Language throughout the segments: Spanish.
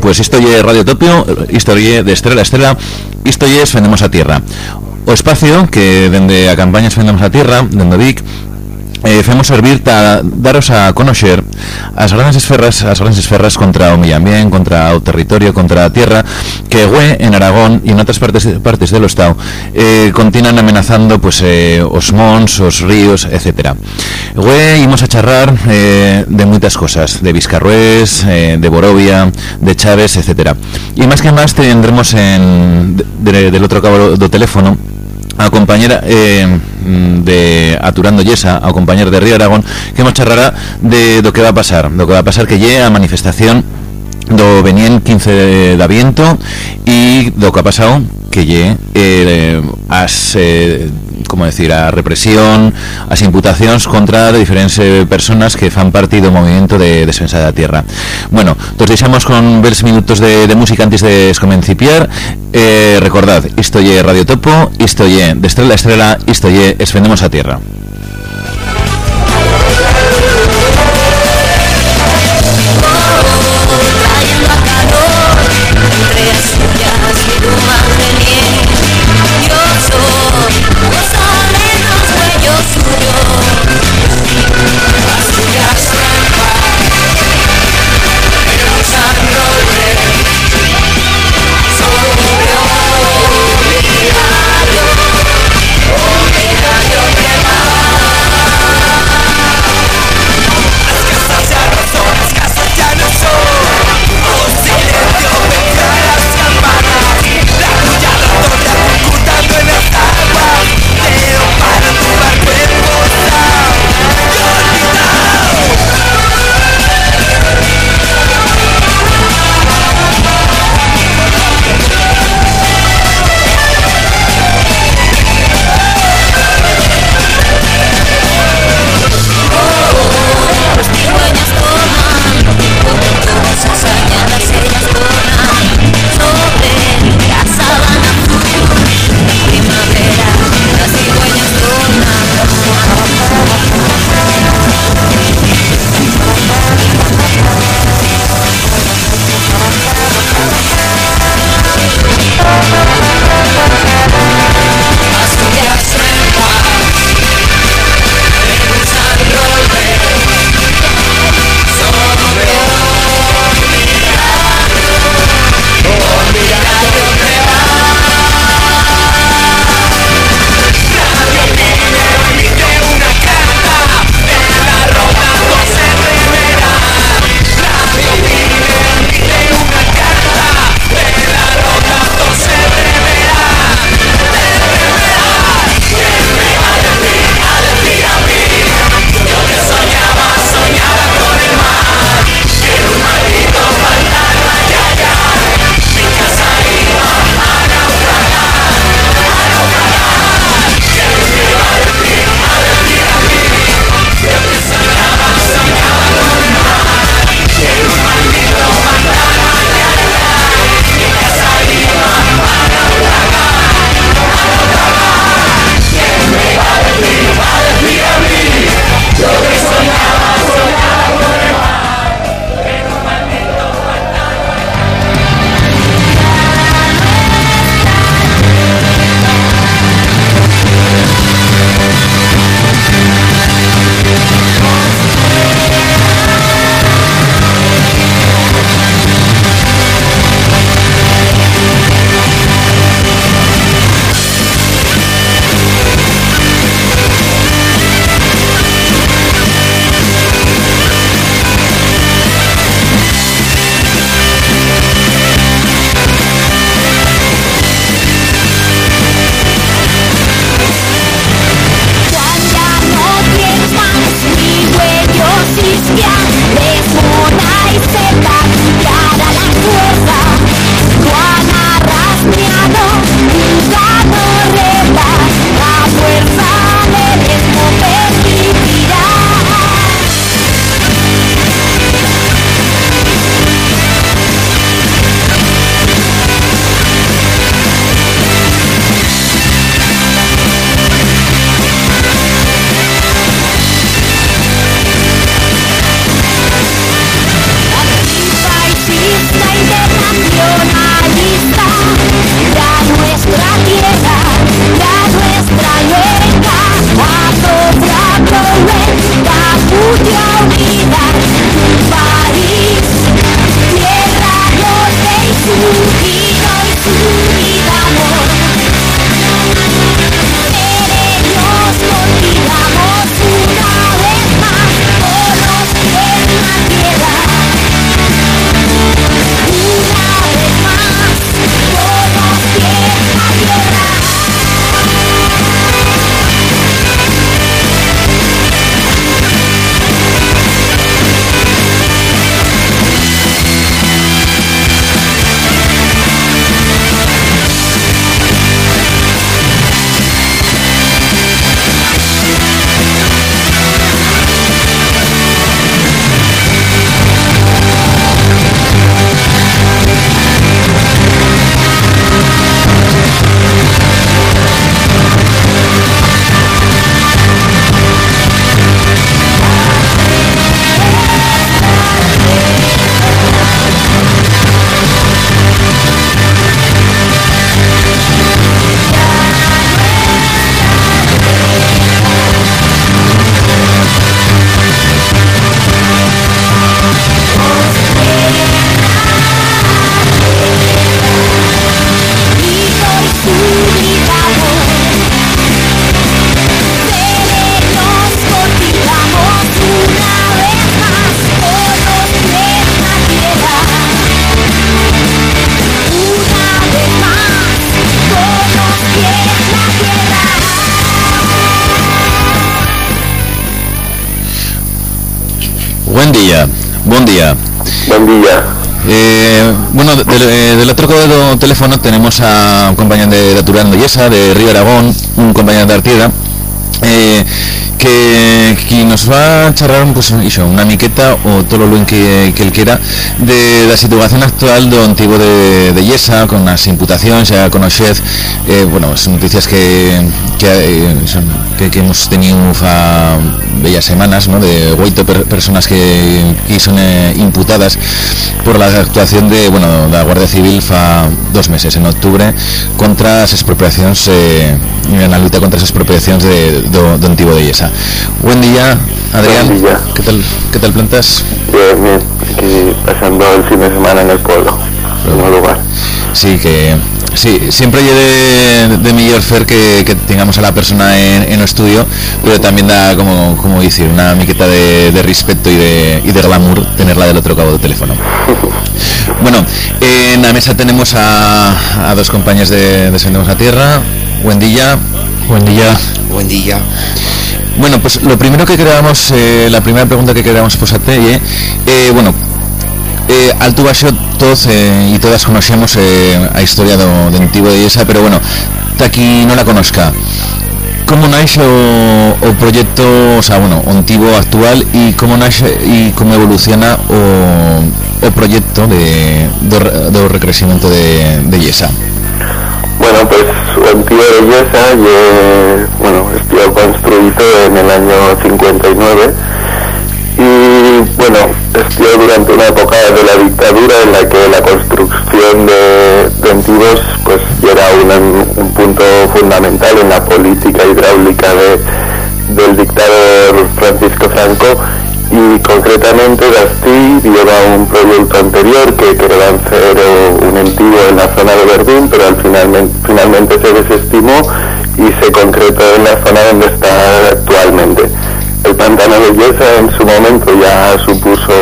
Pues isto lle Radio Topio, isto lle de Estrela a Estrela, isto es Fendemos a Tierra. O espacio que dende a campaña Fendemos a Tierra, dende Vic, eh, femos servir ta daros a conocer as grandes esferras as grandes esferras contra o medio contra o territorio, contra a tierra que güe en Aragón e en outras partes partes do estado eh, continuan amenazando pues eh, os mons, os ríos, etc. Güe imos a charrar eh, de moitas cosas, de Vizcarrués, eh, de Borovia, de Chaves, etc. E máis que máis tendremos en de, de, del outro cabo do teléfono a compañera eh, de Aturando Yesa, ao compañero de Río Aragón, que nos charrará de do que va a pasar, do que va a pasar que lle a manifestación do venien 15 de aviento e do que ha pasado que lle eh, as eh, como decir, a represión, as imputacións contra diferentes personas que fan parte do movimento de defensa da tierra. Bueno, nos deixamos con veres minutos de, música antes de comencipiar. Eh, recordad, isto lle Radio Topo, isto lle Estrela a isto lle a Tierra. Buen día, buen día. Buen día. Eh, bueno, de- de- del otro lado del teléfono tenemos a un compañero de, de Turán de Yesa, de Río Aragón, un compañero de Artieda, eh, que, nos va a charlar pues, iso, una miqueta o todo lo que, que él quiera de la situación actual do antigo de, de Yesa con las imputaciones ya con Oxez eh, bueno, son noticias que eh, que, que hemos tenido fa bellas semanas ¿no? de oito per- personas que, que son eh, imputadas por la actuación de bueno la Guardia Civil fa dos meses en octubre contra las expropiaciones eh, en la lucha contra las expropiaciones de, do, do de Yesa buen día Adrián Buen día. ¿qué tal qué tal plantas? Bien, bien. Aquí pasando el fin de semana en el pueblo. En un lugar. Sí, que sí, siempre lleve de, de mejor fer que, que tengamos a la persona en, en el estudio, pero también da como, como decir, una miqueta de, de respeto y de, y de glamour tenerla del otro cabo del teléfono. Bueno, en la mesa tenemos a, a dos compañeros de, de Sendemos a Tierra. Buen día. Buen día. Buen día. Bueno, pues lo primero que queríamos, eh, la primera pregunta que queríamos posarte, eh, eh, bueno, eh, alto baixo todos eh, y todas conocemos eh, a historia de Antigo de Yesa, pero bueno, aquí no la conozca. ¿Cómo nace o, proyecto, o sea, bueno, o Antigo actual y cómo nace y cómo evoluciona o, o proyecto de, recrecimiento de, de Yesa? Bueno, pues su antiguo de Yesa, yo, bueno, estuvo construido en el año 59 y bueno, estuvo durante una época de la dictadura en la que la construcción de, de pues era un, un punto fundamental en la política hidráulica de, del dictador Francisco Franco y concretamente Gastí lleva un proyecto anterior que quería hacer un antiguo en la zona de Verdún, pero al finalmente, finalmente se desestimó y se concretó en la zona donde está actualmente. Pantano de Yesa en su momento ya supuso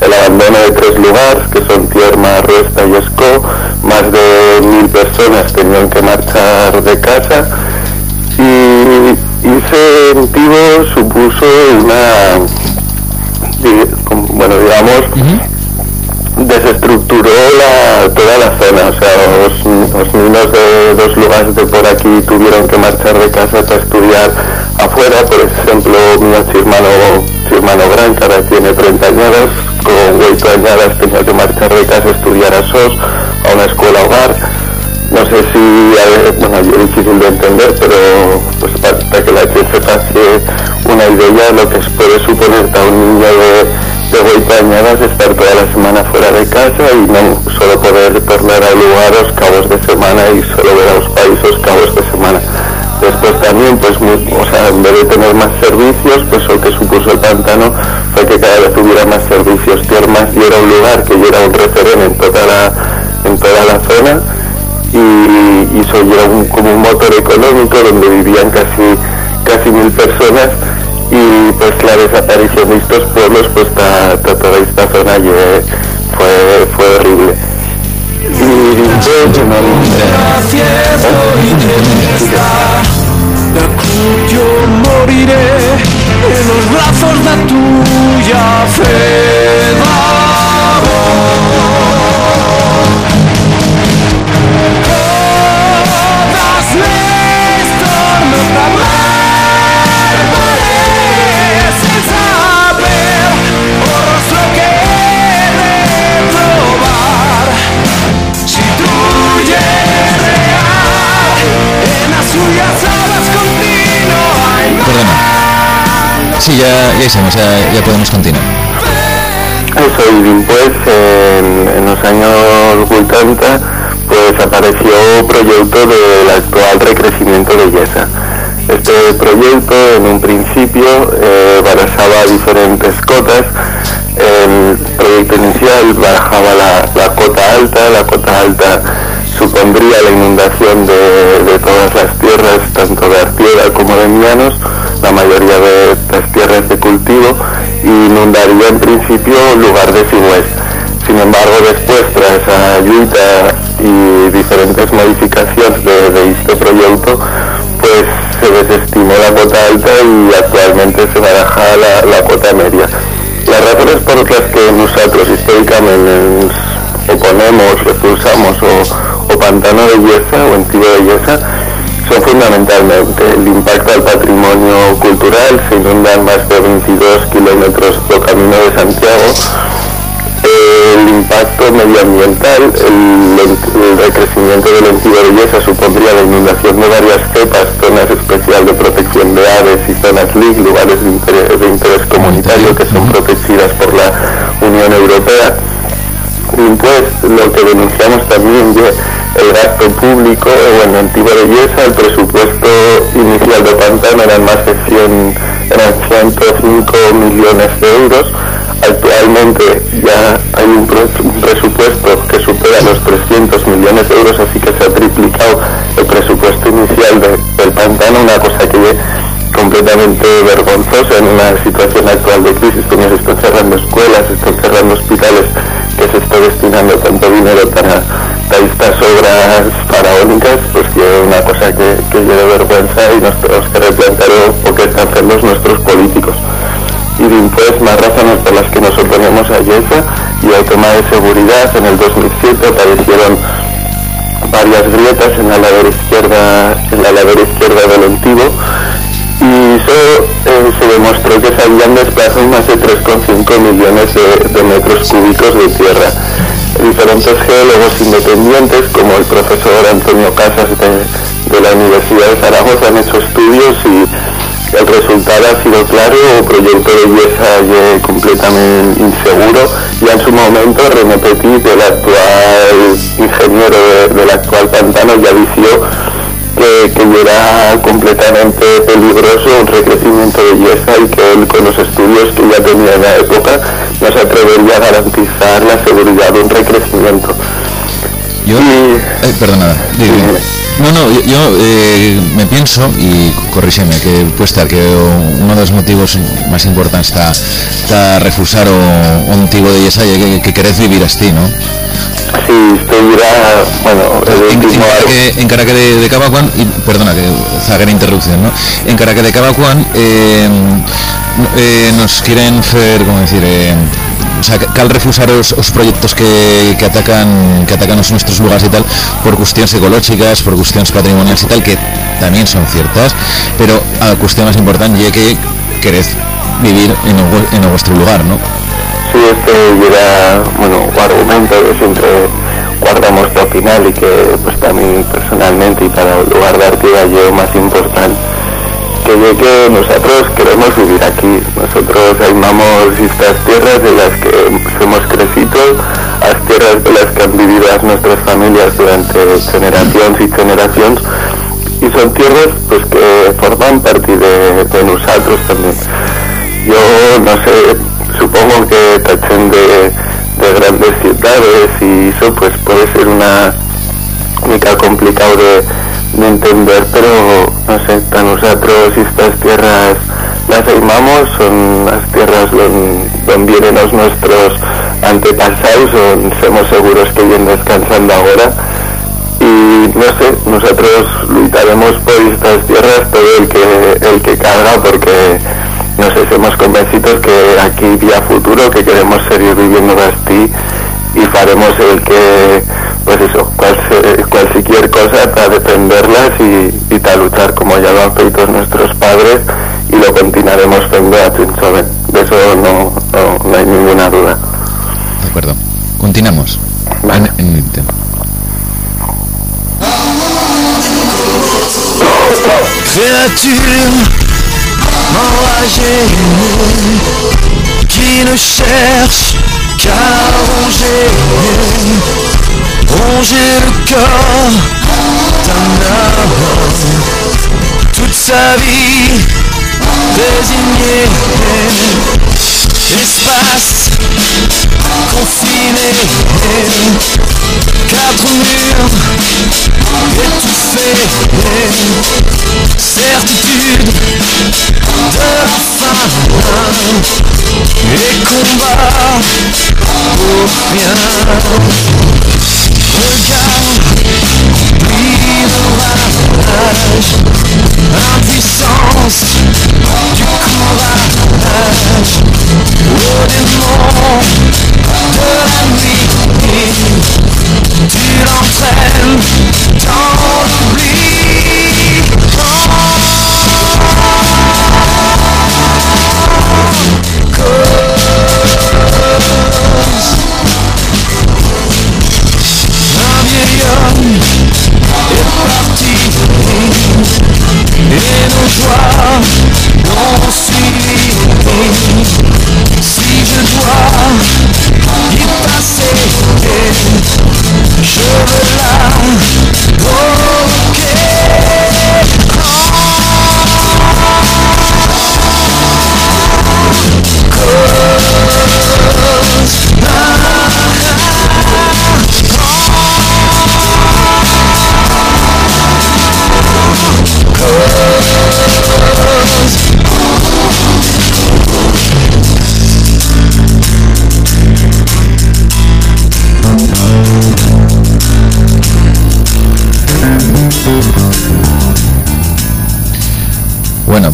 el abandono de tres lugares, que son Tierma, Ruesta y Escó. Más de mil personas tenían que marchar de casa. Y, ese motivo supuso una, bueno, digamos, desestructuró la, toda la zona, o sea, los, los niños de dos lugares de por aquí tuvieron que marchar de casa para estudiar afuera, por ejemplo, mi hermano, mi hermano que ahora tiene 30 años, con 8 años tenía que marchar de casa a estudiar a SOS, a una escuela hogar, no sé si, bueno, es difícil de entender, pero pues para, para que la gente se pase una idea lo que puede suponer a un niño de, de 8 años estar toda la semana fuera de casa y no solo poder tornar a lugar los cabos de semana y solo ver a los países cabos de semana. Después también, pues, o sea, en vez de tener más servicios, pues lo que supuso el pantano fue que cada vez hubiera más servicios. Tiermas y era un lugar que era un referente en toda la, en toda la zona y, y ya era un- como un motor económico donde vivían casi casi mil personas y pues la desaparición de estos pueblos pues ta- toda esta zona ya fue, fue horrible pues, bueno, Yo moriré en los brazos de tuya fe. Sí, ya, ya hicimos, ya, podemos continuar. Eso, y en, los años 80 pues apareció proyecto del actual recrecimiento de Yesa. Este proyecto en un principio eh, barajaba diferentes cotas. El proyecto inicial barajaba la, la cota alta, la cota alta supondría la inundación de, de todas las tierras, tanto de Artieda como de Mianos, la mayoría de y inundaría en principio lugar de Sigües. Sin embargo, después, tras ayuda y diferentes modificaciones de, este proyecto, pues se desestimó la cota alta y actualmente se baraja la, la cota media. La razones por las que nosotros históricamente oponemos, repulsamos o, pantano de Yesa o Antigo de Yesa son fundamentalmente el impacto al patrimonio cultural, se inundan más de 22 kilómetros de camino de Santiago, el impacto medioambiental, el, recrecimiento del Antigo de Yesa supondría la inundación de varias cepas, zonas especial de protección de aves y zonas LIC, lugares de interés, de interés comunitario que son protegidas por la Unión Europea. Y pues lo que denunciamos también es el gasto público en el Antiguo de Yesa, el presupuesto inicial de Pantano eran más de 100, eran 105 millones de euros. Actualmente ya hay un, presupuesto que supera los 300 millones de euros, así que se ha triplicado el presupuesto inicial de- del pantano, una cosa que es completamente vergonzosa en una situación actual de crisis, como se están cerrando escuelas, se están cerrando hospitales, que se está destinando tanto dinero para estas obras faraónicas, pues que es una cosa que, que lleva vergüenza y nos tenemos que replantear por qué están haciendo nuestros políticos y pues más razones por las que nos oponemos a Yesa y al tema de seguridad. En el 2007 aparecieron varias grietas en la ladera izquierda, en la ladera izquierda del Antiguo y eso eh, se demostró que se habían desplazado más de 3,5 millones de metros cúbicos de tierra. Diferentes geólogos independientes, como el profesor Antonio Casas de, de la Universidad de Zaragoza, han hecho estudios y el resultado ha sido claro, el proyecto de es completamente inseguro y en su momento René el actual ingeniero de- del actual pantano, ya dijo que, que era completamente peligroso un recrecimiento de Yesa y que él con los estudios que ya tenía en la época no se atrevería a garantizar la seguridad de un recrecimiento. Yo, Y- perdona, no, no, yo, yo, eh, me pienso, y corríxeme, que puede estar que uno de los motivos más importantes está, está refusar o, un tipo de Yesa ye que, que querés vivir así, ¿no? Si estuviera, bueno, el En, último... encara que, encara que de, de y perdona que zaguera interrupción, ¿no? Encara que de cada cuan eh, eh, nos quieren hacer, como decir, eh, o sea, cal refusar os, os proyectos que, que atacan que atacan os nuestros lugares y tal por cuestiones ecológicas, por cuestiones patrimoniales y tal, que también son ciertas, pero a cuestión más importante es que querés vivir en, o, en lugar, ¿no? Sí, este era, bueno, argumento que siempre guardamos para final y que pues también personalmente y para el lugar de Artiga yo más importante. Que es que nosotros queremos vivir aquí. Nosotros amamos estas tierras de las que hemos crecido las tierras de las que han vivido nuestras familias durante generaciones y generaciones. Y son tierras pues que forman parte de, de nosotros también. Yo no sé, supongo que tachen de, de grandes ciudades y eso pues puede ser una única complicado de, de entender, pero no sé, para nosotros estas tierras las amamos, son las tierras donde, vienen los nuestros antepasados, donde somos seguros que vienen descansando ahora. Y no sé, nosotros lutaremos por estas tierras todo el que el que carga porque no sé, somos convencidos que aquí vía futuro que queremos seguir viviendo así y faremos el que pues eso, cual, se- cualquier cosa para defenderlas y, y para luchar como ya lo han feito nuestros padres y lo continuaremos haciendo a joven. De eso no, no, no hay ninguna duda. De acuerdo. Continuamos. Vale. En, en el tema. Enragée qui ne cherche qu'à ronger, ronger le corps d'un homme toute sa vie désignée. Espace confiné, quatre murs et étouffer les certitudes de la fin les combats pour rien Regarde, oublie rage Impuissance du courage Au démon de la nuit Tu l'entraînes Oh.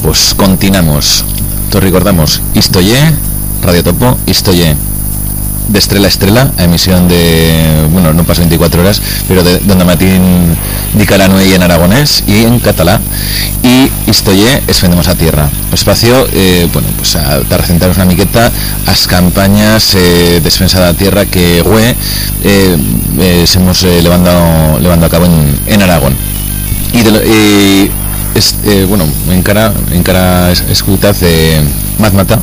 Pues continuamos. Te recordamos, Istoye, Radio Topo, Istoye, de estrella a emisión de, bueno, no pasa 24 horas, pero de Donde Matín di Calanue en aragonés y en catalán. Y Istoye es Fendemos a Tierra. Espacio, eh, bueno, pues a, a recentarnos una miqueta las campañas eh, de defensa de la tierra que güey eh, eh, se hemos eh, levando, levando a cabo en, en Aragón. Y, de, eh, bueno, encara, encara es- escutaz de Mazmata,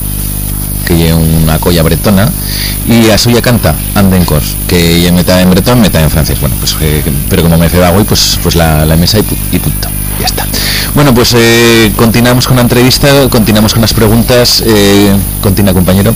que lle una colla bretona, y a suya canta Andencors, que lle meta en bretón, meta en francés. Bueno, pues, eh, pero como me ceba hoy, pues, pues la, mesa y punto. Ya está. Bueno, pues eh, continuamos con la entrevista, continuamos con las preguntas. Eh, continúa, compañero.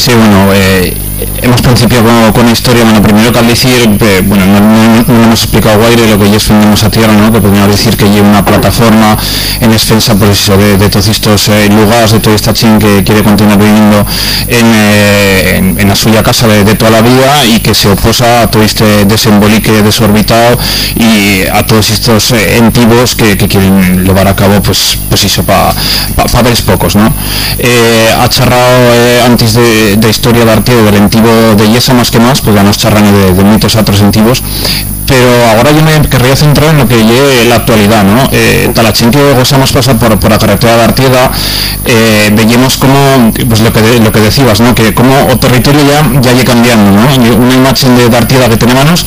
Sí, bueno, eh, hemos principiado con, con la historia. Bueno, primero que al decir, eh, bueno, no, no- no hemos explicado guaire lo que ya es Fendemos a Tierra, ¿no? Que podríamos decir que lleva una plataforma en defensa, pues eso, de, todos estos eh, lugares, de toda esta chin que quiere continuar viviendo en, eh, en, en la suya casa de, toda la vida y que se oposa a todo este desembolique desorbitado y a todos estos eh, entivos que, que quieren llevar a cabo, pues, pues eso, para pa, pa pocos, ¿no? Eh, ha charrado eh, antes de, de historia de Arteo del entivo de Yesa más que más, pues ya nos charran de, de muchos otros entivos pero ahora yo me querría centrar en lo que lleve la actualidad, ¿no? Eh, Talachín que gozamos pasar por, por la carretera de Artieda, eh, veíamos como, pues lo que, lo que decías, ¿no? Que como o territorio ya ya lle cambiando, ¿no? Una imagen de, de Artieda que tenemos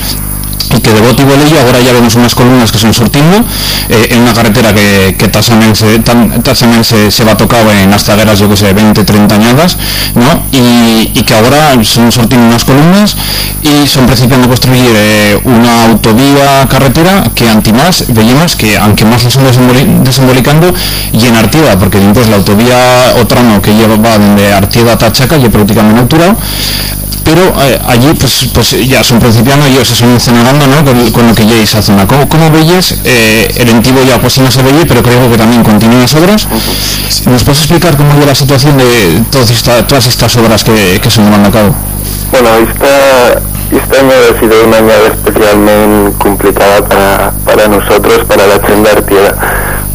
y que de bote y ello ahora ya vemos unas columnas que son surtiendo eh, en una carretera que, que tasammente se, va tocado en las zagueras yo que sé 20, 30 añadas ¿no? y, y que ahora son sortiendo unas columnas y son principiando a construir eh, una autovía carretera que antimás veíamos que aunque más se son desemboli- desembolicando y en Artieda porque pues la autovía o tramo que lleva va desde Artieda a Tachaca y prácticamente auturado pero eh, allí pues pues ya son principiando ellos se son encenagando ¿no? con, con lo que ya esa zona ¿cómo, cómo veis eh, el antiguo ya pues sí no se veía pero creo que también continúan las obras ¿nos puedes explicar cómo lleva la situación de todas, esta- todas estas obras que, que se han llevando a cabo? Bueno, esta, este año ha sido un año especialmente complicado para, para nosotros, para la Chenda Artieda.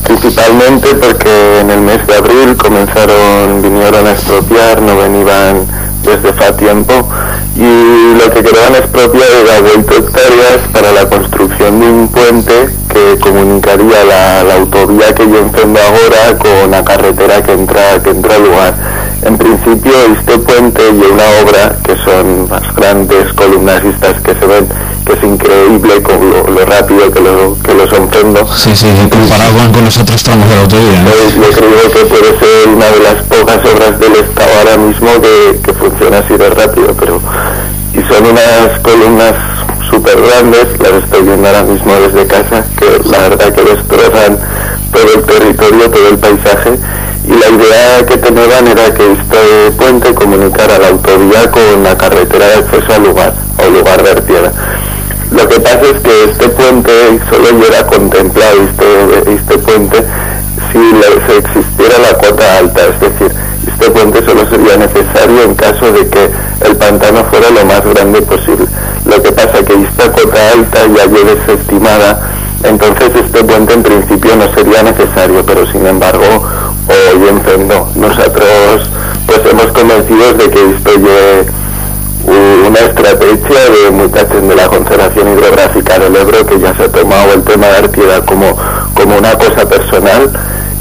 Principalmente porque en el mes de abril comenzaron, vinieron a expropiar, no venían desde fa tiempo, y lo que querían expropiar era 20 hectáreas para la construcción de un puente que comunicaría la, la autovía que yo encendo ahora con la carretera que entra, que entra al lugar. En principio este puente y una obra que son las grandes columnas estas que se ven, que es increíble con lo, lo rápido que lo, que los encendo. Sí, sí, comparado con, con los otros tramos de la autovía ¿no? Pues yo creo que puede ser una de las pocas obras del Estado ahora mismo que, que funciona así de rápido, pero y son unas columnas súper grandes, las estoy viendo ahora mismo desde casa, que la verdad que destrozan todo el territorio, todo el paisaje, y la idea que tenían era que este puente comunicara la autovía con la carretera de acceso al lugar, o lugar de Artieda. Lo que pasa es que este puente solo ya era contemplado, este, este puente, si le- si existiera la cuota alta, es decir, este puente solo sería necesario en caso de que el pantano fuera lo más grande posible. Lo que pasa que esta cuota alta ya lleve desestimada, entonces este puente en principio no sería necesario, pero sin embargo hoy encendó. Nosotros pues hemos convencidos de que esto lleve una estrategia de mucha de la Conservación Hidrográfica del Ebro que ya se ha tomado el tema de Artieda como, como una cosa personal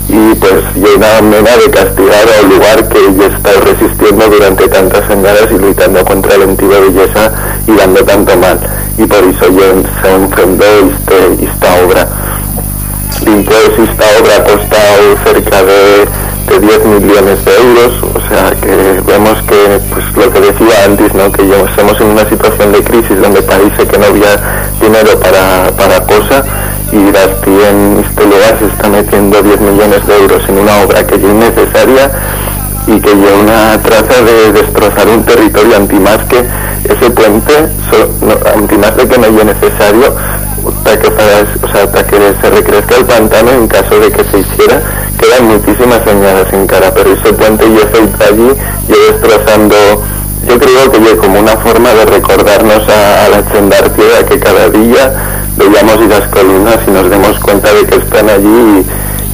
y pues una manera de castigar a un lugar que ya está resistiendo durante tantas semanas y luchando contra el antiguo belleza y dando tanto mal. Y por eso ya se enfrentó este, esta obra. Y pues esta obra ha costado cerca de, de 10 millones de euros, o sea que vemos que, pues lo que decía antes, ¿no? que ya estamos en una situación de crisis donde parece que no había dinero para, para cosa y Rasti en este lugar se está metiendo 10 millones de euros en una obra que ya es innecesaria y que lleva una traza de destrozar un territorio antimás que ese puente, so- no, antimás de que no es necesario, para que, para, o sea, para que se recrezca el pantano en caso de que se hiciera, quedan muchísimas añadas en cara, pero ese puente y ese allí yo destrozando, yo creo que es como una forma de recordarnos a, a la Chendartieda que cada día veíamos esas columnas y nos demos cuenta de que están allí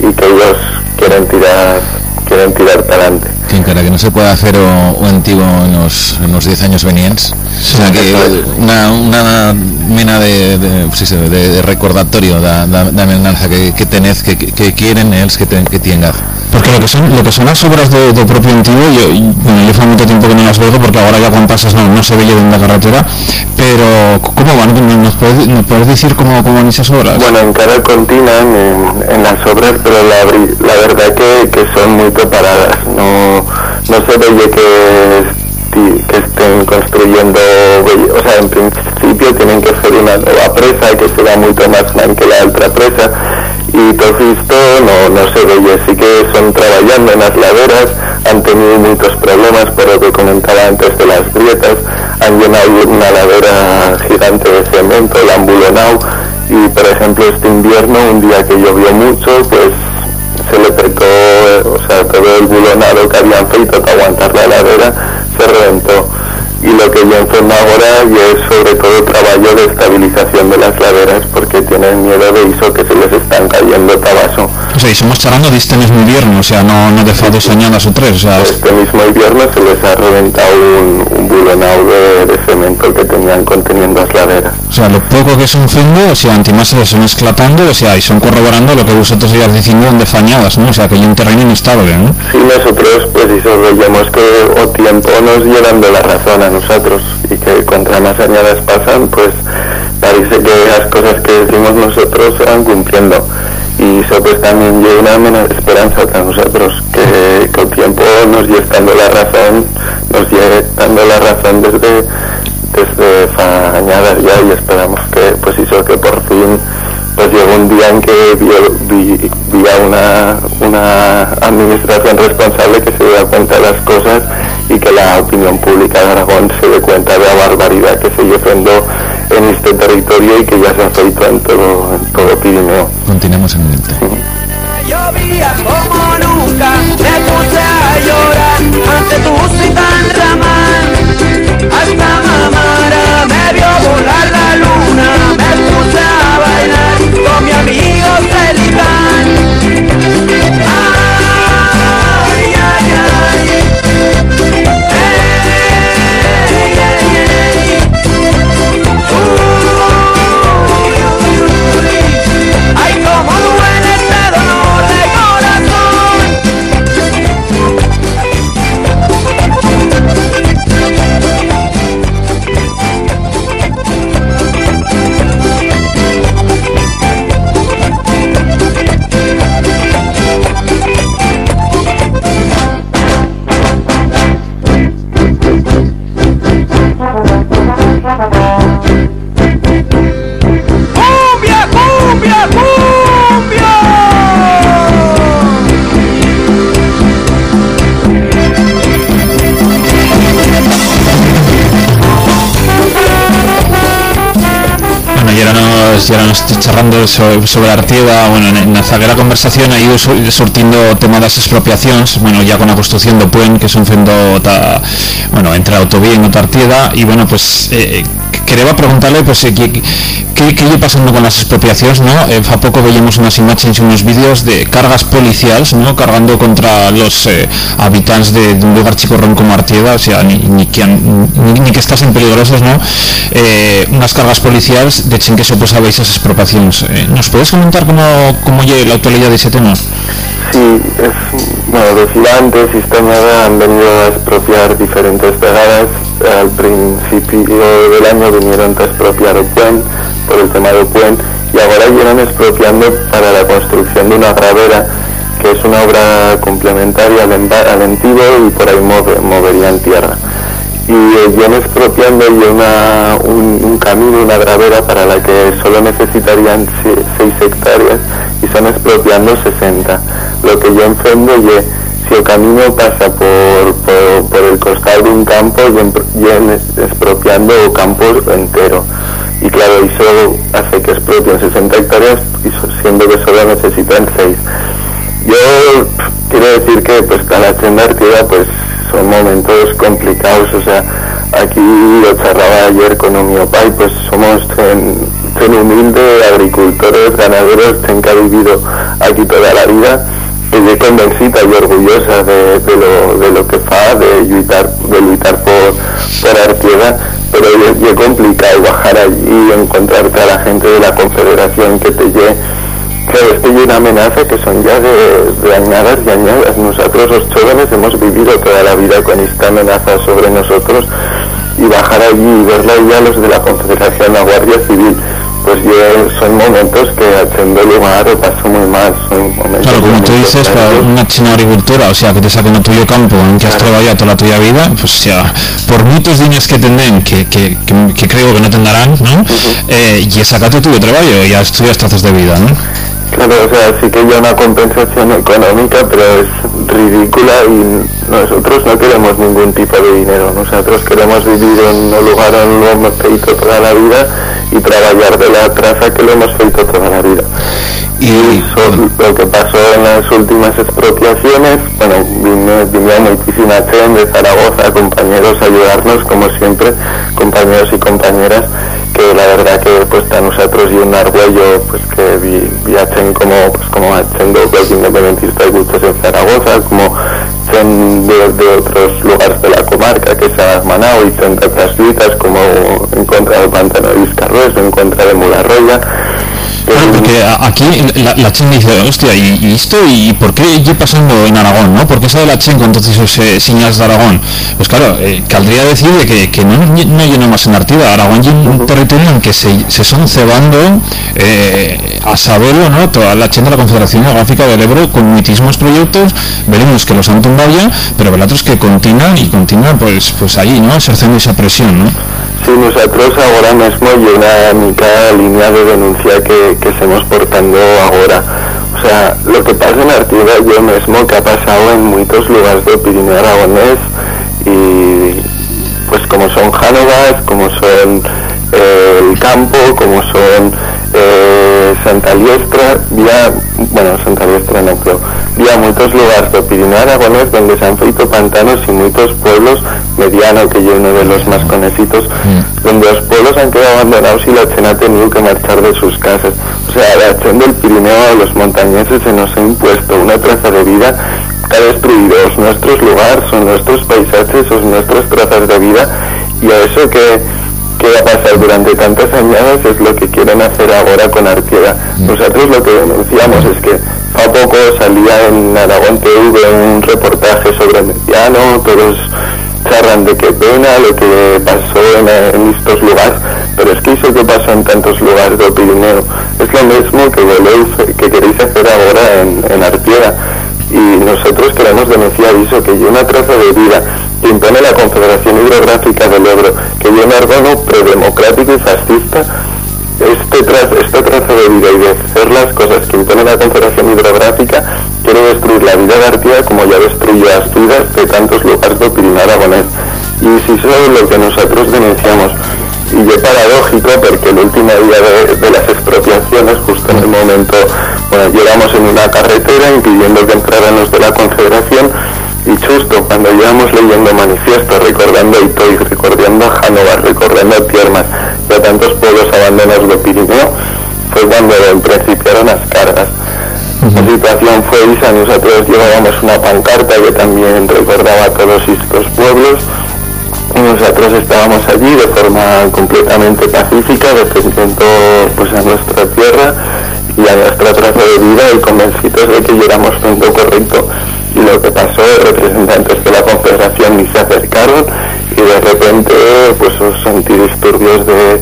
y, y que ellos quieren tirar quieren tirar para adelante. Que encara que no se puede hacer o, o antiguo en los, en los 10 años venientes. o sea, que una, una mena de, de, de, de recordatorio da, da, da amenaza que, que tenez, que, que, quieren ellos que, ten, que tengas. Porque lo que son, lo que son las obras de, de propio antiguo, yo, y, bueno, yo hace mucho tiempo que no las veo porque ahora ya cuando pasas no, no se ve en la carretera, pero ¿cómo van? ¿Nos puedes, nos puedes decir cómo, cómo van esas obras? Bueno, encara continúan en, en las obras, pero la, la verdad que, que son muy preparadas. No, no se ve que, que estén construyendo, o sea, en principio tienen que hacer una nueva presa que será mucho más grande que la otra presa. Y todo esto no, no se ve, sí que son trabajando en las laderas, han tenido muchos problemas por lo que comentaba antes de las grietas, han llenado una ladera gigante de cemento, la han bulonado y por ejemplo este invierno, un día que llovió mucho, pues se le petó, eh, o sea, todo el bulonado que habían feito para aguantar la ladera Y lo que yo entiendo ahora es sobre todo trabajo de estabilización de las laderas porque tienen miedo de eso que se les están cayendo tabaso. O sea, y estamos hablando de este mismo invierno, o sea, no, no de fa dos añadas o tres, o sea, Este mismo invierno se les ha reventado un, un bulonado de, de cemento que tenían conteniendo las laderas. o sea, lo poco que son fendo, o sea, antimás se son esclatando, o sea, y son corroborando lo que vosotros ibas diciendo de fañadas, ¿no? O sea, que hay un terreno inestable, ¿no? Sí, nosotros pues eso veíamos que o tiempo nos llevan de la razón a nosotros y que contra más añadas pasan, pues parece que las cosas que decimos nosotros se van cumpliendo. Y eso pues también lleva una mena de esperanza para nosotros, que, el tiempo nos lleva dando la razón, nos lleva dando la razón desde desde ya y esperamos que pues eso que por fin pues llegó un día en que vi, vi a una, una administración responsable que se da cuenta de las cosas y que la opinión pública de Aragón se dé cuenta de la barbaridad que se haciendo en este territorio y que ya se ha feito en todo, en todo Pirineo. Continuemos en mente. A nos, y ahora nos estoy charrando sobre, sobre Artieda, bueno, en, en la zaguera conversación ha ido surtiendo tema das expropiacións, bueno, ya con a construcción do Puen, que son fendo ta, bueno, entre a autovía e Nota Artieda, e bueno, pues, eh, eh, quería preguntarle, pues, eh, que lle pasando con las expropiacións, ¿no? Eh, fa pouco veíamos unas imágenes y unos vídeos de cargas policiales, ¿no? Cargando contra los eh, habitantes de, un lugar chicorrón como Artieda, o sea, ni, ni, que, ni, ni que estasen peligrosos, ¿no? Eh, unas cargas policiales de chen que suposabais esas expropiacións. Eh, ¿Nos puedes comentar cómo, cómo lle la actualidad de ese tema? Sí, es, bueno, decía antes, Sistema han venido a expropiar diferentes vegadas. Al principio del año vinieron a expropiar el puente, por el tema del puente, y ahora vienen expropiando para la construcción de una gravera, que es una obra complementaria al, antiguo y por ahí move- moverían tierra. Y eh, vienen expropiando y una, un, camino, una gravera para la que solo necesitarían 6 hectáreas y están expropiando 60. Lo que yo enfrento es si el camino pasa por, por, por el costado de un campo y, expropiando el campo entero. Y claro, eso hace que expropien 60 hectáreas y siendo que solo necesitan 6. Yo quiero decir que pues para la Artieda pues son momentos complicados, o sea, aquí lo charlaba ayer con un mío pai, pues somos tan, tan humildes agricultores, ganaderos, que ha vivido aquí toda la vida que lle convencida y orgullosa de, de lo, de lo que fa, de luchar, de por, por Artieda, pero lle, lle complicado bajar allí y encontrarte a la gente de la confederación que te lle Claro, es que hay una amenaza que son ya de, de añadas y añadas. Nosotros los jóvenes hemos vivido toda la vida con esta amenaza sobre nosotros y bajar allí y verla ya los de la Confederación, la Guardia Civil, pues yo, son momentos que haciendo lugar lo paso muy mal. Son momentos Claro, como tú dices, para una china agricultura, o sea, que te saquen el tuyo campo en que has trabajado toda la tuya vida, pues sea, por muchos diños que tendrán, que, que, que, que creo que no tendrán, ¿no? Eh, y sacate tu trabajo y ya estudias trazos de vida, ¿no? Claro, o sea, sí que hay una compensación económica, pero es ridícula y nosotros no queremos ningún tipo de dinero. Nosotros queremos vivir en un lugar donde lo hemos feito toda la vida y trabajar de la traza que lo hemos feito toda la vida. Y, Eso, lo que pasó en las últimas expropiaciones, bueno, vino, vino muchísima gente de Zaragoza, compañeros a ayudarnos, como siempre, compañeros y compañeras, que la verdad que pues a nosotros y un argüello pues que vi, viajen como pues como haciendo los independentistas muchos en Zaragoza, como son de, otros lugares de la comarca, que es Manao y otras luchas, como en contra del pantano de Vizcarrués, en contra de Mularroya. Claro, porque a- aquí la, la Chen dice, hostia, ¿y, esto? ¿Y por qué lleva pasando en Aragón? ¿no? ¿Por qué sale la Chen con todos esos eh, señales de Aragón? Pues claro, eh, caldría decir de que, que no, no lleno más en Artiba. Aragón es un territorio en que se, se son cebando eh, a saberlo, ¿no? Toda la Chen de la Confederación Geográfica del Ebro con muchísimos proyectos, veremos que los han tumbado ya, pero otros que continúan y continúan pues pues ahí, ¿no? Ejerciendo esa presión, ¿no? Sí, nosotros ahora mismo hay una mica línea de denuncia que, que estamos portando ahora. O sea, lo que pasa en Artigas yo mismo que ha pasado en muchos lugares del Pirineo Aragonés y pues como son Jánovas, como son eh, el campo, como son eh, Santa Liestra, vía, bueno, Santa Liestra no, pero vía muchos lugares del Pirineo Aragonés donde se han feito pantanos y muchos pueblos mediano, que yo uno de los más conocidos, donde los pueblos han quedado abandonados y la Chen ha tenido que marchar de sus casas. O sea, la Chen del Pirineo a los montañeses se nos ha impuesto una traza de vida que ha destruido nuestros lugares, son nuestros paisajes, son nuestras trazas de vida y a eso que que ha pasado durante tantas añadas es lo que quieren hacer ahora con Artieda. Nosotros lo que denunciamos es que a poco salía en Aragón TV un reportaje sobre Mediano, todos charran de qué pena lo que pasó en, en estos lugares, pero es que eso que pasó en tantos lugares del Pirineo es lo mismo que, voléis- que queréis hacer ahora en, en Artieda y nosotros queremos denunciar eso, que hay una traza de vida que impone la Confederación Hidrográfica del Ebro, que hay un órgano predemocrático y fascista, este tra- esta traza de vida y de hacer las cosas que impone la Confederación Hidrográfica quiere destruir la vida de Artieda como ya destruyó las vidas de tantos lugares del Pirineo. Y si eso es lo que nosotros denunciamos. Y es paradójico porque el último día de, de las expropiaciones, justo en el momento, bueno, llegamos en una carretera impidiendo que entraran los de la Confederación y justo cuando llevamos leyendo manifiesto, recordando a Itoy, recordando a Janovar, recordando a Tiermas y a tantos pueblos abandonados de Pirineo, fue cuando principiaron las cargas. La situación fue esa, nosotros llevábamos una pancarta que también recordaba a todos estos pueblos y nosotros estábamos allí de forma completamente pacífica defendiendo pues a nuestra tierra y a nuestra traza de vida y convencidos de que éramos lo correcto lo que pasó representantes de la confederación ni se acercaron y de repente pues los antidisturbios de,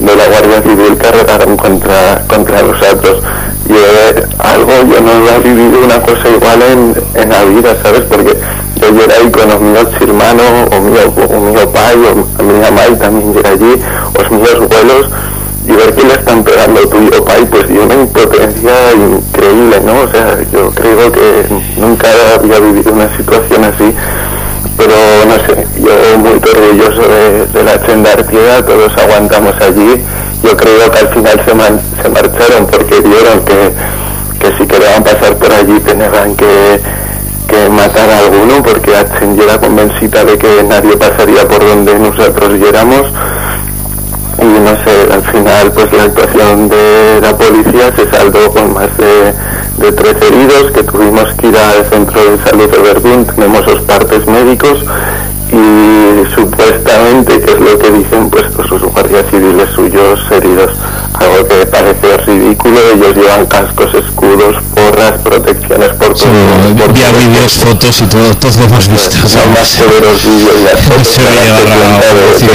de la Guardia Civil cargaron contra, contra nosotros. Y eh, algo yo no había vivido una cosa igual en, en la vida sabes porque yo era ahí con los míos hermanos o mi, o mi pai o mi mamá y también era allí los míos abuelos están pegando a tu pai pues dio una impotencia increíble no o sea yo creo que nunca había vivido una situación así pero no sé, yo muy orgulloso de, de la Chen de Artieda, todos aguantamos allí, yo creo que al final se, man- se marcharon porque vieron que, que si querían pasar por allí tenían que, que matar a alguno porque la Chen ya era convencida de que nadie pasaría por donde nosotros llegamos y no sé, al final pues la actuación de la policía se saldó con más de, de tres heridos que tuvimos que ir al centro de salud de Verdún, tenemos los partes médicos y supuestamente, que es lo que dicen, pues, pues sus guardias civiles suyos heridos, algo que parece ridículo, ellos llevan cascos, escudos, protecciones por Sí, todo. por todo. vídeos, fotos y todo, todos más los vídeos y las fotos Se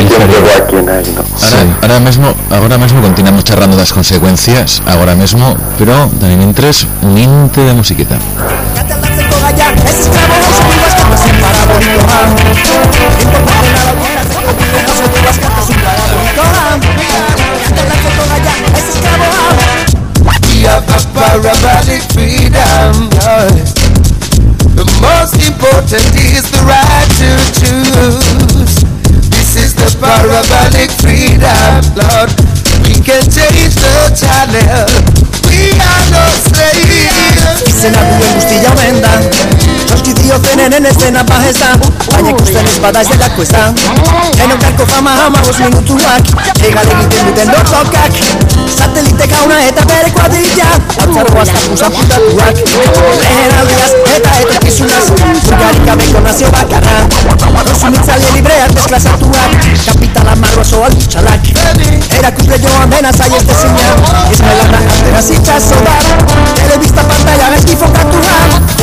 ¿no? Ahora, Sí. ahora mesmo continuamos charrando das consecuencias, agora mesmo, pero tamén entres un inte de Importante Parabolic freedom The most important is the right to choose. This is the parabolic freedom, Lord. We can change the channel We are no slaves. Izena duen guztia omen da Noski diozenen esena bajeza Baina ikusten ez bada ez delako ez da Enokarko fama hama bost minutuak. Egal egiten duten dortokak Satelite gauna eta bere kuadrilla Hautzarro aztapu zamputatuak Lehen aldiaz eta etorkizunaz. Zurgarik gabeko nazio bakarra. Konsumitzaile libreak desklasatuak Kapitala marroso aldutxalak Erakusle joan dena zaiez dezina Ez melana altera zitzazo bat Telebista pantalla gaizki fokatuak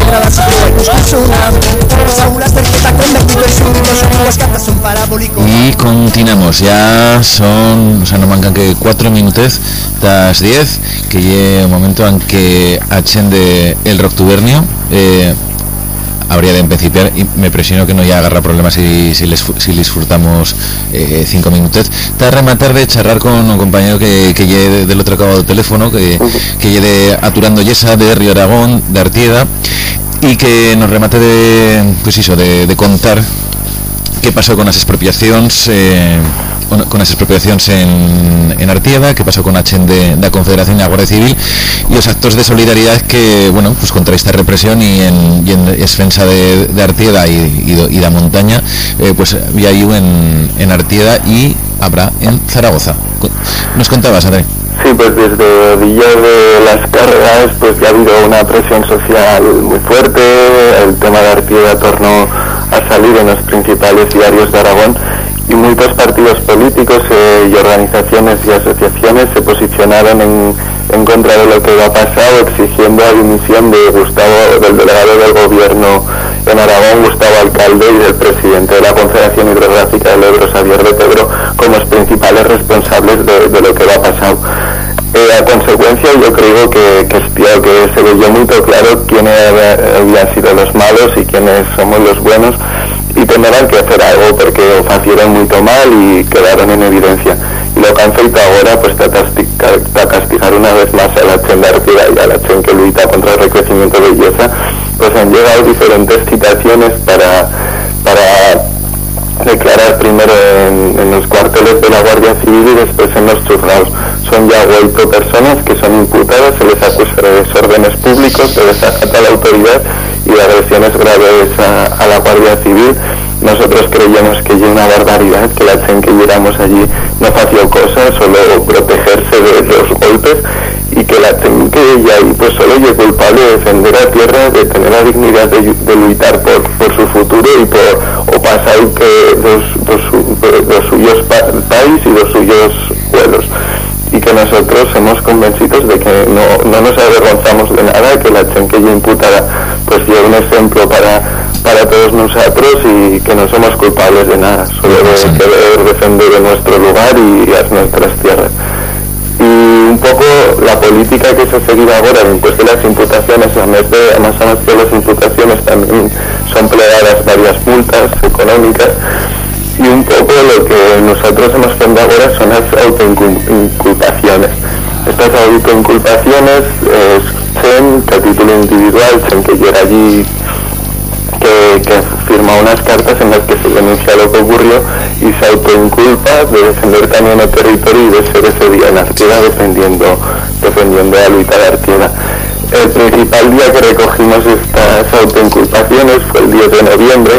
Y continuamos, ya son, o sea, no mancan que cuatro minutos, das 10, que llegue un momento en que achende el Roctubernio, eh, habría de empecipiar y me presiono que no ya agarra problemas si, si les si les furtamos eh, cinco minutos. Está rematar de charlar con un compañero que, que del otro cabo del teléfono que, que llegue aturando Yesa de Río Aragón de Artieda y que nos remate de pues eso de, de contar qué pasó con las expropiaciones eh, con, con las expropiaciones en, en Artieda, qué pasó con Achen de, la Confederación y la Guardia Civil y los actos de solidaridad que, bueno, pues contra esta represión y en, y en defensa de, Artieda y, do- y la montaña, eh, pues había ahí en, en Artieda y habrá en Zaragoza. Nos contabas, André. Sí, pues desde Villa de las Cargas pues ya ha habido una presión social muy fuerte, el tema de Artieda tornó a salir en los principales diarios de Aragón y muchos partidos políticos eh, y organizaciones y asociaciones se posicionaron en, en contra de lo que había pasado, exigiendo la dimisión de Gustavo, del delegado del gobierno en Aragón, Gustavo Alcalde, y del presidente de la Confederación Hidrográfica del Ebro, Xavier de Pedro, como los principales responsables de, de lo que había pasado. Eh, a consecuencia yo creo que, que, que se veía muy claro quiénes había- habían sido los malos y quiénes somos los buenos y tendrán que hacer algo porque o facieron muy mal y quedaron en evidencia. Y lo que han feito ahora pues está castigar, castigar una vez más a la Chen de Artieda y a la Chen que lucha contra el recrecimiento de belleza, pues han llegado diferentes citaciones para, para declarar primero en, en los cuarteles de la Guardia Civil y después en los juzgados. Son ya ocho personas que son imputadas, se les acusa de desórdenes públicos, de desacato a la autoridad y agresiones graves a, la Guardia Civil. Nosotros creíamos que ya una barbaridad, que la Chen que llegamos allí no hacía cosas, solo protegerse de los golpes y que la Chen que ahí pues solo es culpable de defender a tierra, de tener la dignidad de, luchar por, por su futuro y por o pasar que los, los, los suyos pa- país y los suyos pueblos y que nosotros somos convencidos de que no, no nos avergonzamos de nada, que la Chen que ella imputada pues lleva un ejemplo para, para todos nosotros y que no somos culpables de nada, solo de querer defender nuestro lugar y las nuestras tierras. Y un poco la política que se ha seguido ahora después de las imputaciones, además de, además además de las imputaciones también son plegadas varias multas económicas y un poco lo que nosotros hemos hecho ahora son las autoinculpaciones. Estas autoinculpaciones es Chen, título individual, Chen que llega allí que, que firma unas cartas en las que se denuncia lo que ocurrió y se autoinculpa de defender también el territorio y de ser ese día en Artieda defendiendo, defendiendo a Luita de Artieda. El principal día que recogimos estas autoinculpaciones fue el 10 de noviembre,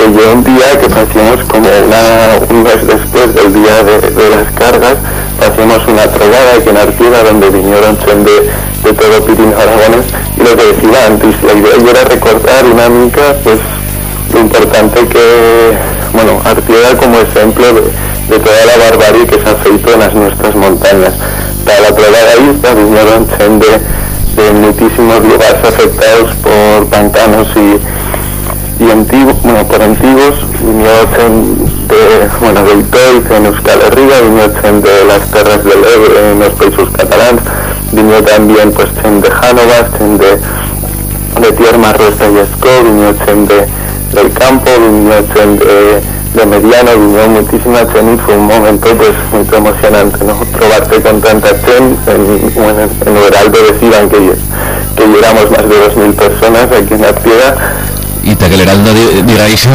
que yo un día que hacíamos como una, un mes después del día de, las cargas, hacíamos una trovada aquí en Artieda donde vinieron Chen de, todo Pirineo Aragones y lo que decía antes, la idea era recordar una mica pues lo importante que, bueno, Artieda como ejemplo de, toda la barbarie que se ha feito en las nuestras montañas. Para la plegada isla vinieron gente de, de muchísimos lugares afectados por pantanos y, y antiguos, bueno, por antiguos, vinieron de, bueno, del Toiz en Euskal Herria, vinieron de las terras del Ebre en los países catalanes, vino también pues gente de Jánovas, gente de, de Tierra Rosa y Escó, vino gente del campo, vino gente de, de Mediano, vino muchísima gente y fue un momento pues muy emocionante, ¿no? Probarte con tanta gente, en, bueno, en decían que, que más de 2.000 personas aquí en la piedra, Y te que el heraldo di- diga eso,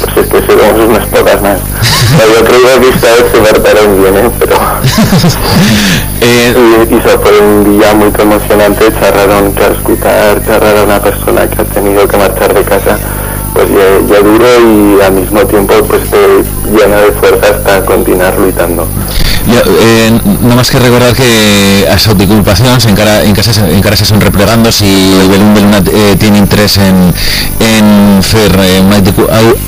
pues es que seremos unas pocas más. Yo creo que esta vez se portaron bien, ¿eh? Pero... eh, Y, y se fue un día muy emocionante, charraron que escuchar, charrar a una persona que ha tenido que marchar de casa, pues ya, ya duro y al mismo tiempo pues te llena de fuerza hasta continuar luchando. Ya, eh, no más que recordar que a esa autoculpación se encara, encara, encara se son replegando si el Belún de Luna eh, tiene interés en, en hacer eh, una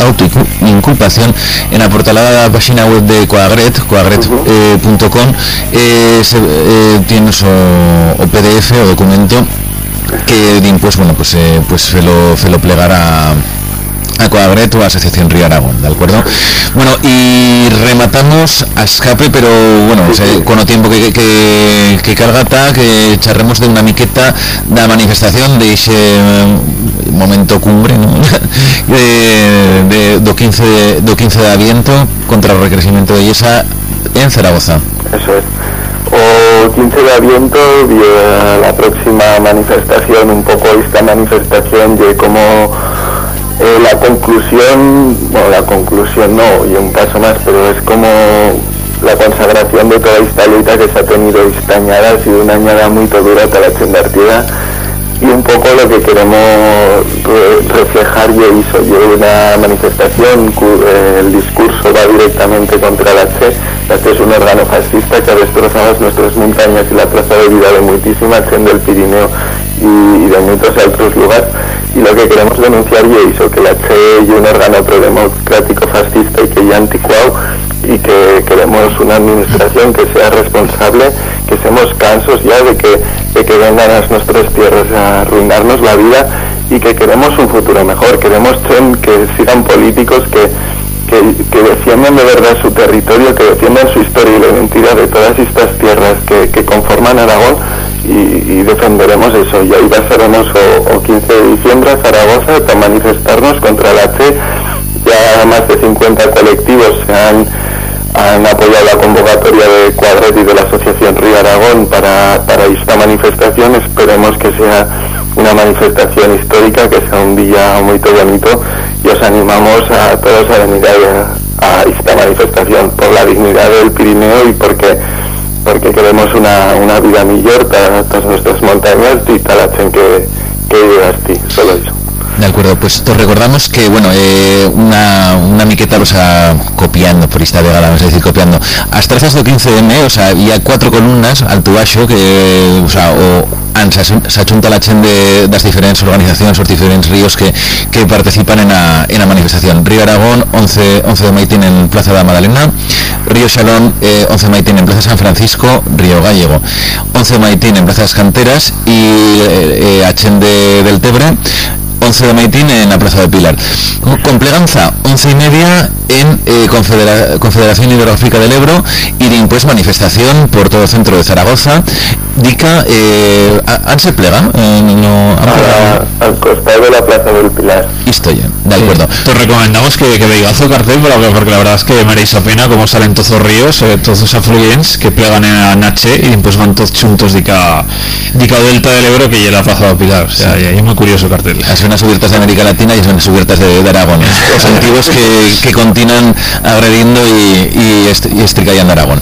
autoinculpación en la portalada página web de Coagret, coagret.com eh, eh, tiene su o PDF o documento que pues bueno pues pues se lo, se lo plegará a Coagret o a Asociación Río Aragón, ¿de acuerdo? Bueno, y rematamos a escape, pero bueno, sea, con el tiempo que, que, que cargata, que charremos de una miqueta da manifestación de ese eh, momento cumbre, ¿no? de, de, do 15 de, do 15 de aviento contra el recrecimiento de Yesa en Zaragoza. Eso es. O 15 de aviento, eh, la próxima manifestación, un poco esta manifestación de como eh, la conclusión, bueno, la conclusión no, y un paso más, pero es como la consagración de toda esta lucha que se ha tenido esta añada, ha sido una añada muy dura para la Chendartida y un poco lo que queremos re- reflejar y hizo yo una manifestación eh, el discurso va directamente contra la CHE. La CHE es un órgano fascista que ha destrozado nuestras montañas y la plaza de vida de muchísima gente del Pirineo y de muchos otros lugares y lo que queremos denunciar y hizo que la CHE es un órgano prodemocrático fascista y que ya anticuado y que queremos una administración que sea responsable, que seamos cansos ya de que, de que vengan a nuestras tierras a arruinarnos la vida y que queremos un futuro mejor, queremos que sigan políticos que, que, que defiendan de verdad su territorio, que defiendan su historia y la identidad de todas estas tierras que conforman Aragón y, y defenderemos eso. Y ahí pasaremos o, o 15 de diciembre a Zaragoza para manifestarnos contra la CHE. Ya más de 50 colectivos se han, han apoyado la convocatoria de Cuadret y de la Asociación Río Aragón para, para esta manifestación. Esperemos que sea una manifestación histórica, que sea un día muy bonito y os animamos a todos a venir a, a esta manifestación por la dignidad del Pirineo y porque porque queremos una, una vida mejor para nuestras montañas y para la que, que vive así, solo eso. De acuerdo, pues te recordamos que, bueno, eh, una, una miqueta, o sea, copiando por esta vegada, vamos a decir, copiando, hasta el do 15M, o sea, había cuatro columnas al tubaxo que, o sea, se, se achunta la chen de las diferentes organizaciones, los diferentes ríos que, que participan en la, en la manifestación. Río Aragón, 11, 11 de Maitín en Plaza de la Magdalena, Río Salón, eh, 11 de Maitín en Plaza San Francisco, Río Gallego, 11 de Maitín en Plaza Las Canteras. Y eh, eh, Achen de, del Tebre, 11 de Maitín en la Plaza de Pilar. Con pleganza, 11 y media en eh, Confedera- Confederación Hidrográfica del Ebro y de pues manifestación por todo el centro de Zaragoza. Dica, eh, ¿a- ¿han se plega? Eh, no, ¿han plegado? Al costado de la Plaza del Pilar. Esto ya, de acuerdo. Te recomendamos que, que veáis el cartel porque, la verdad es que meréis la pena como salen todos los ríos, eh, todos los afluentes que plegan en a Nache y pues van todos juntos de cada delta del Ebro que llega a Plaza de Pilar. O sea, y es muy curioso el cartel. Las zonas abiertas de América Latina y las zonas abiertas de, de Aragón. Los antiguos que, que continúan agrediendo y, y, est y estricallando Aragón.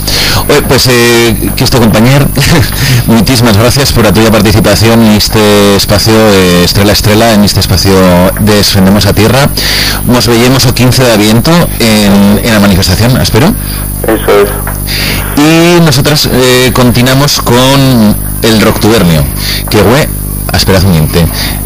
Oye, pues, eh, que esto, compañero, muchísimas gracias por la tuya participación en este espacio de Estrella Estrella, en este espacio de Desfendemos a Tierra. Nos veíamos el 15 de aviento en, en la manifestación, espero. Eso es. Y nosotras eh, continuamos con el Roctubernio, que hue asperazmente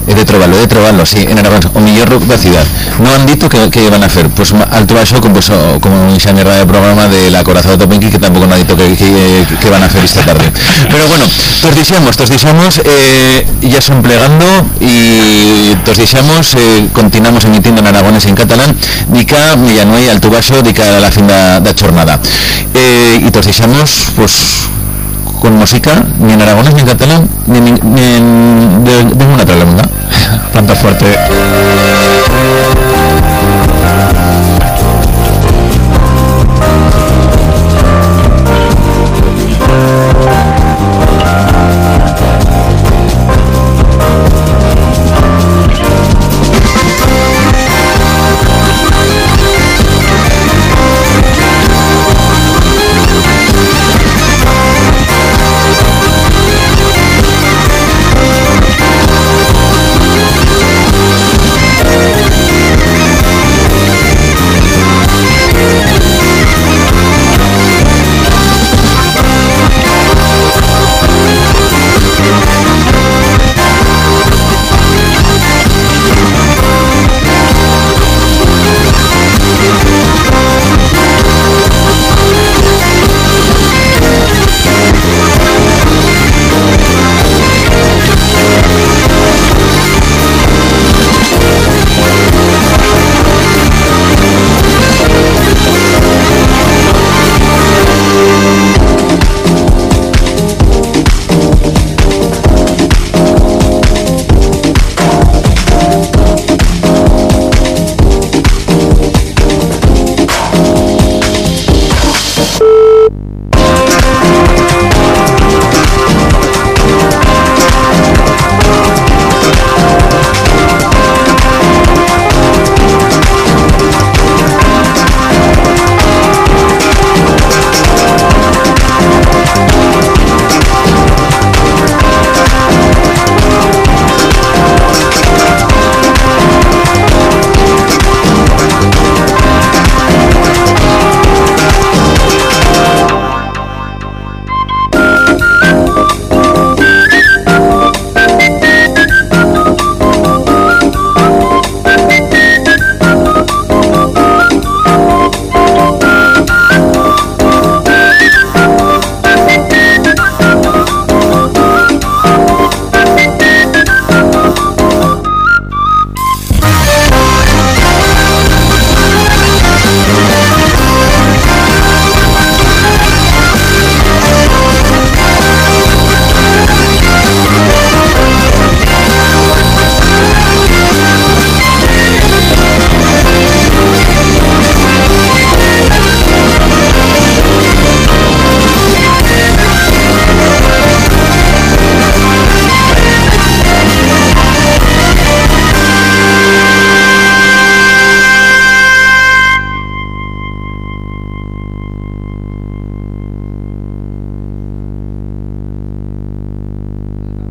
he de trobarlo, he de trobarlo, sí, en Aragón, o millor rock da ciudad. No han dicho que, que van a hacer, pues alto baixo como, pues, como esa mierda de programa de la corazón de Topenki que tampoco no ha dicho que, que, que van a hacer esta tarde. Pero bueno, tos dixemos, tos dixemos, eh, ya son plegando y tos dixemos, eh, continuamos emitiendo en aragones en catalán, dica Millanuey alto baixo, dica la fin da, da jornada. Eh, y tos dixemos, pues con música, ni en aragonés, ni en catalán, ni, ni, ni en de, de ninguna otra lengua. Planta fuerte.